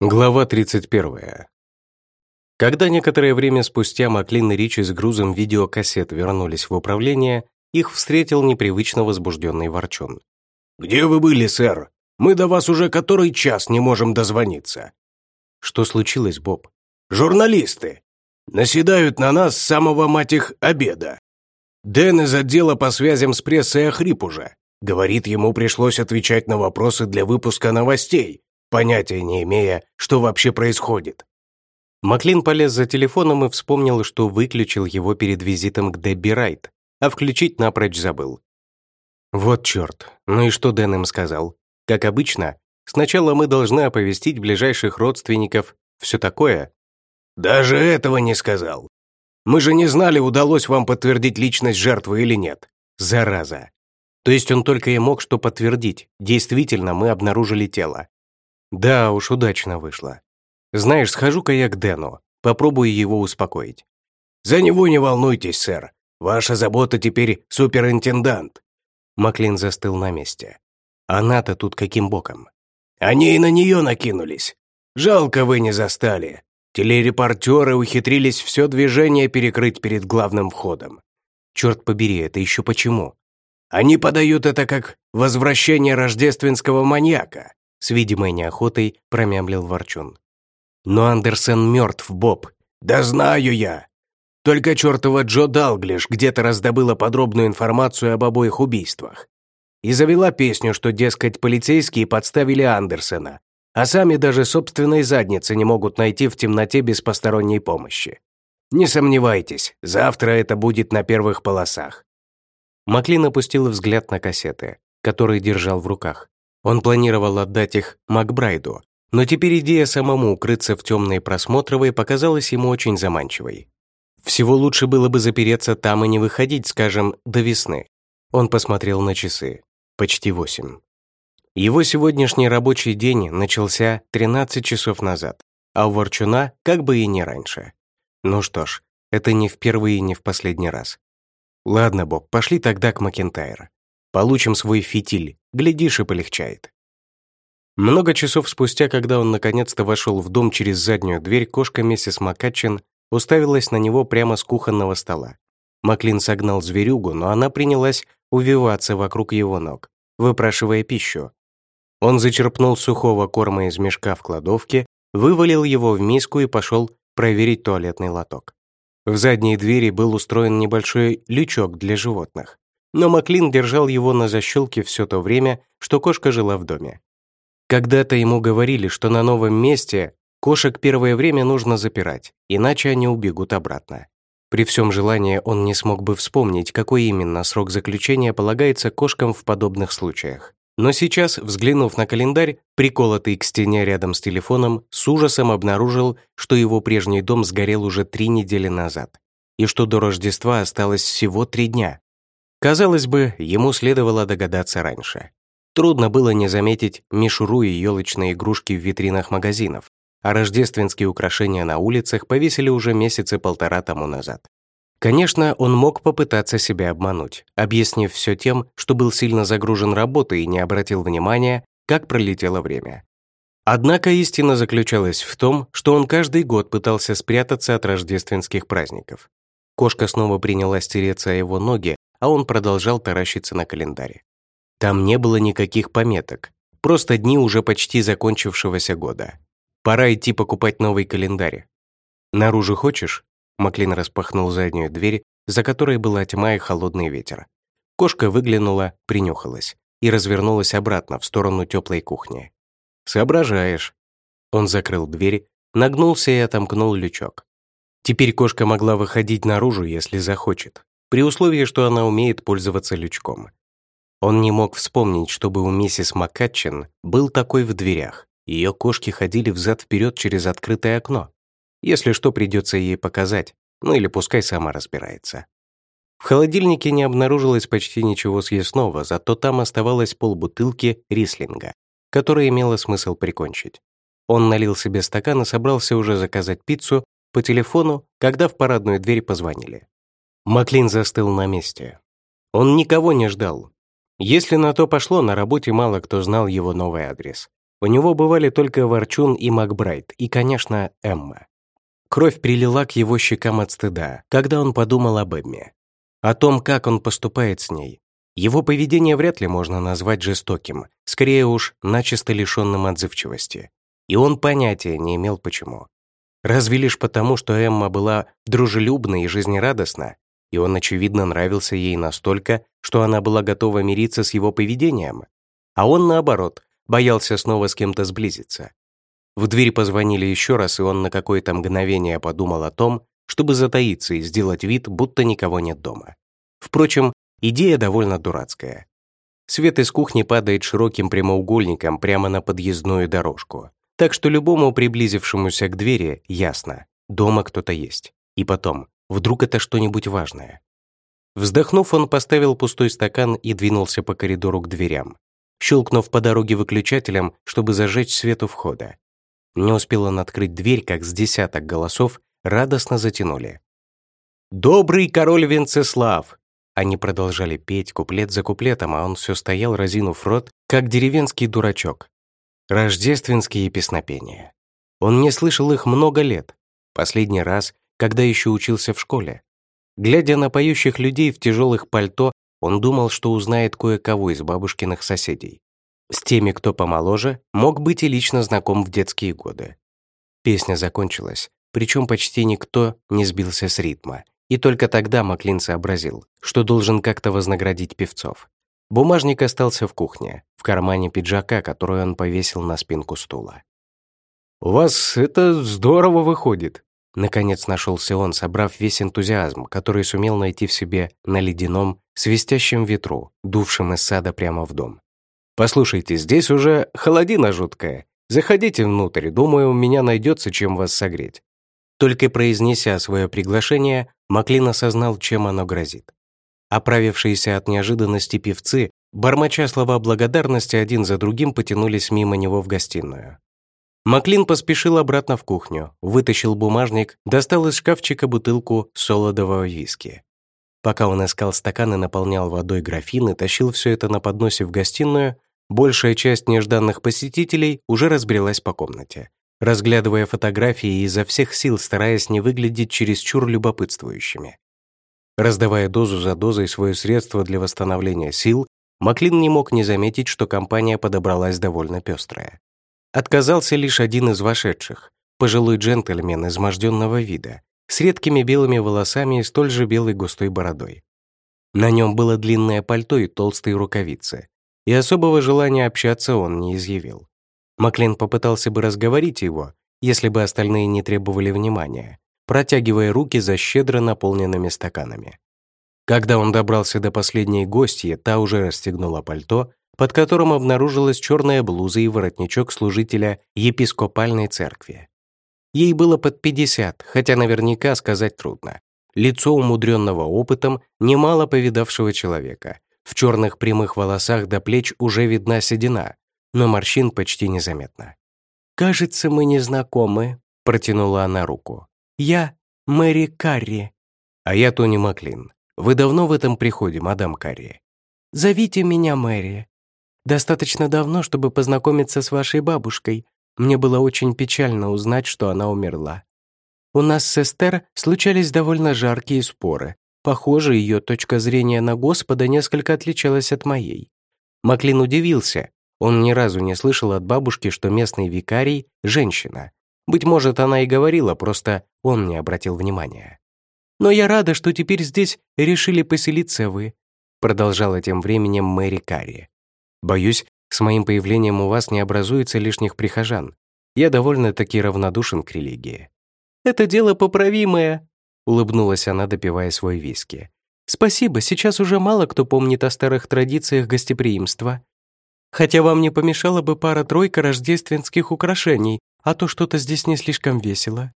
Глава 31. Когда некоторое время спустя Маклин и Ричи с грузом видеокассет вернулись в управление, их встретил непривычно возбужденный Ворчун. «Где вы были, сэр? Мы до вас уже который час не можем дозвониться». «Что случилось, Боб?» «Журналисты. Наседают на нас с самого, мать их, обеда. Дэн из отдела по связям с прессой охрип уже. Говорит, ему пришлось отвечать на вопросы для выпуска новостей, понятия не имея, что вообще происходит. Маклин полез за телефоном и вспомнил, что выключил его перед визитом к Дебби Райт, а включить напрочь забыл. Вот черт, ну и что Дэн им сказал? Как обычно, сначала мы должны оповестить ближайших родственников, все такое. Даже этого не сказал. Мы же не знали, удалось вам подтвердить личность жертвы или нет. Зараза. То есть он только и мог что подтвердить. Действительно, мы обнаружили тело. Да уж, удачно вышло. Знаешь, схожу-ка я к Дэну, попробую его успокоить. За него не волнуйтесь, сэр. Ваша забота теперь суперинтендант. Маклин застыл на месте. Она-то тут каким боком? Они и на нее накинулись. Жалко вы не застали. Телерепортеры ухитрились все движение перекрыть перед главным входом. Черт побери, это еще почему? Они подают это как возвращение рождественского маньяка. С видимой неохотой промямлил Ворчун. «Но Андерсон мертв, Боб». «Да знаю я. Только чертова Джо Далглиш где-то раздобыла подробную информацию об обоих убийствах. И завела песню, что, дескать, полицейские подставили Андерсона, а сами даже собственной задницы не могут найти в темноте без посторонней помощи. Не сомневайтесь, завтра это будет на первых полосах». Маклин опустил взгляд на кассеты, которые держал в руках. Он планировал отдать их Макбрайду, но теперь идея самому укрыться в темной просмотровой показалась ему очень заманчивой. Всего лучше было бы запереться там и не выходить, скажем, до весны. Он посмотрел на часы. Почти восемь. Его сегодняшний рабочий день начался 13 часов назад, а у Ворчуна как бы и не раньше. Ну что ж, это не в первый и не в последний раз. Ладно, Боб, пошли тогда к Макентайр. Получим свой фитиль, глядишь и полегчает. Много часов спустя, когда он наконец-то вошел в дом через заднюю дверь, кошка миссис Макачин уставилась на него прямо с кухонного стола. Маклин согнал зверюгу, но она принялась увиваться вокруг его ног, выпрашивая пищу. Он зачерпнул сухого корма из мешка в кладовке, вывалил его в миску и пошел проверить туалетный лоток. В задней двери был устроен небольшой лючок для животных но Маклин держал его на защелке все то время, что кошка жила в доме. Когда-то ему говорили, что на новом месте кошек первое время нужно запирать, иначе они убегут обратно. При всем желании он не смог бы вспомнить, какой именно срок заключения полагается кошкам в подобных случаях. Но сейчас, взглянув на календарь, приколотый к стене рядом с телефоном, с ужасом обнаружил, что его прежний дом сгорел уже три недели назад, и что до Рождества осталось всего три дня. Казалось бы, ему следовало догадаться раньше. Трудно было не заметить мишуру и елочные игрушки в витринах магазинов, а рождественские украшения на улицах повесили уже месяцы полтора тому назад. Конечно, он мог попытаться себя обмануть, объяснив все тем, что был сильно загружен работой и не обратил внимания, как пролетело время. Однако истина заключалась в том, что он каждый год пытался спрятаться от рождественских праздников. Кошка снова принялась тереться о его ноги, а он продолжал таращиться на календаре. Там не было никаких пометок, просто дни уже почти закончившегося года. Пора идти покупать новый календарь. «Наружу хочешь?» Маклин распахнул заднюю дверь, за которой была тьма и холодный ветер. Кошка выглянула, принюхалась и развернулась обратно в сторону теплой кухни. «Соображаешь». Он закрыл дверь, нагнулся и отомкнул лючок. Теперь кошка могла выходить наружу, если захочет при условии, что она умеет пользоваться лючком. Он не мог вспомнить, чтобы у миссис Маккатчин был такой в дверях. Ее кошки ходили взад-вперед через открытое окно. Если что, придется ей показать, ну или пускай сама разбирается. В холодильнике не обнаружилось почти ничего съестного, зато там оставалось полбутылки рислинга, которое имело смысл прикончить. Он налил себе стакан и собрался уже заказать пиццу по телефону, когда в парадную дверь позвонили. Маклин застыл на месте. Он никого не ждал. Если на то пошло, на работе мало кто знал его новый адрес. У него бывали только Ворчун и Макбрайт, и, конечно, Эмма. Кровь прилила к его щекам от стыда, когда он подумал об Эмме. О том, как он поступает с ней. Его поведение вряд ли можно назвать жестоким, скорее уж, начисто лишенным отзывчивости. И он понятия не имел почему. Разве лишь потому, что Эмма была дружелюбна и жизнерадостна, и он, очевидно, нравился ей настолько, что она была готова мириться с его поведением. А он, наоборот, боялся снова с кем-то сблизиться. В дверь позвонили еще раз, и он на какое-то мгновение подумал о том, чтобы затаиться и сделать вид, будто никого нет дома. Впрочем, идея довольно дурацкая. Свет из кухни падает широким прямоугольником прямо на подъездную дорожку. Так что любому приблизившемуся к двери ясно, дома кто-то есть. И потом, вдруг это что-нибудь важное. Вздохнув, он поставил пустой стакан и двинулся по коридору к дверям, щелкнув по дороге выключателем, чтобы зажечь свет у входа. Не успел он открыть дверь, как с десяток голосов радостно затянули. «Добрый король Венцеслав!» Они продолжали петь куплет за куплетом, а он все стоял, разинув рот, как деревенский дурачок. Рождественские песнопения. Он не слышал их много лет. Последний раз, когда еще учился в школе. Глядя на поющих людей в тяжелых пальто, он думал, что узнает кое-кого из бабушкиных соседей. С теми, кто помоложе, мог быть и лично знаком в детские годы. Песня закончилась, причем почти никто не сбился с ритма, и только тогда Маклин сообразил, что должен как-то вознаградить певцов. Бумажник остался в кухне, в кармане пиджака, который он повесил на спинку стула. «У вас это здорово выходит», Наконец нашелся он, собрав весь энтузиазм, который сумел найти в себе на ледяном, свистящем ветру, дувшем из сада прямо в дом. «Послушайте, здесь уже холодина жуткая. Заходите внутрь, думаю, у меня найдется чем вас согреть». Только произнеся свое приглашение, Маклин осознал, чем оно грозит. Оправившиеся от неожиданности певцы, бормоча слова благодарности, один за другим потянулись мимо него в гостиную. Маклин поспешил обратно в кухню, вытащил бумажник, достал из шкафчика бутылку солодового виски. Пока он искал стакан и наполнял водой графин и тащил все это на подносе в гостиную, Большая часть нежданных посетителей уже разбрелась по комнате, разглядывая фотографии и изо всех сил стараясь не выглядеть чересчур любопытствующими. Раздавая дозу за дозой свое средство для восстановления сил, Маклин не мог не заметить, что компания подобралась довольно пестрая. Отказался лишь один из вошедших, пожилой джентльмен изможденного вида, с редкими белыми волосами и столь же белой густой бородой. На нем было длинное пальто и толстые рукавицы, и особого желания общаться он не изъявил. Маклин попытался бы разговорить его, если бы остальные не требовали внимания, протягивая руки за щедро наполненными стаканами. Когда он добрался до последней гостьи, та уже расстегнула пальто, под которым обнаружилась черная блуза и воротничок служителя епископальной церкви. Ей было под 50, хотя наверняка сказать трудно. Лицо умудренного опытом, немало повидавшего человека, в черных прямых волосах до плеч уже видна седина, но морщин почти незаметно. «Кажется, мы не знакомы», — протянула она руку. «Я Мэри Карри». «А я Тони Маклин. Вы давно в этом приходе, мадам Карри?» «Зовите меня Мэри. Достаточно давно, чтобы познакомиться с вашей бабушкой. Мне было очень печально узнать, что она умерла. У нас с Эстер случались довольно жаркие споры, Похоже, ее точка зрения на Господа несколько отличалась от моей. Маклин удивился. Он ни разу не слышал от бабушки, что местный викарий — женщина. Быть может, она и говорила, просто он не обратил внимания. «Но я рада, что теперь здесь решили поселиться вы», продолжала тем временем Мэри Карри. «Боюсь, с моим появлением у вас не образуется лишних прихожан. Я довольно-таки равнодушен к религии». «Это дело поправимое», улыбнулась она, допивая свой виски. «Спасибо, сейчас уже мало кто помнит о старых традициях гостеприимства. Хотя вам не помешала бы пара-тройка рождественских украшений, а то что-то здесь не слишком весело».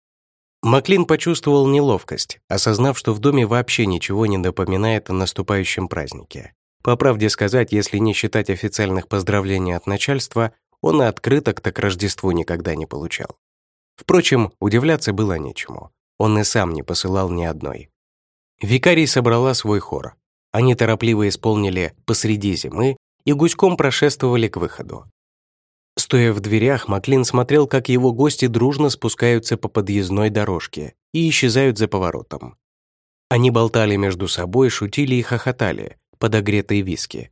Маклин почувствовал неловкость, осознав, что в доме вообще ничего не напоминает о наступающем празднике. По правде сказать, если не считать официальных поздравлений от начальства, он и открыток-то к Рождеству никогда не получал. Впрочем, удивляться было нечему. Он и сам не посылал ни одной. Викарий собрала свой хор. Они торопливо исполнили «Посреди зимы» и гуськом прошествовали к выходу. Стоя в дверях, Маклин смотрел, как его гости дружно спускаются по подъездной дорожке и исчезают за поворотом. Они болтали между собой, шутили и хохотали, подогретые виски.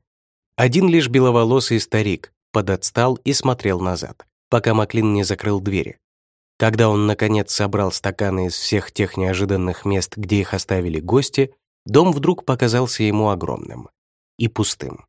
Один лишь беловолосый старик подотстал и смотрел назад, пока Маклин не закрыл двери. Когда он, наконец, собрал стаканы из всех тех неожиданных мест, где их оставили гости, дом вдруг показался ему огромным и пустым.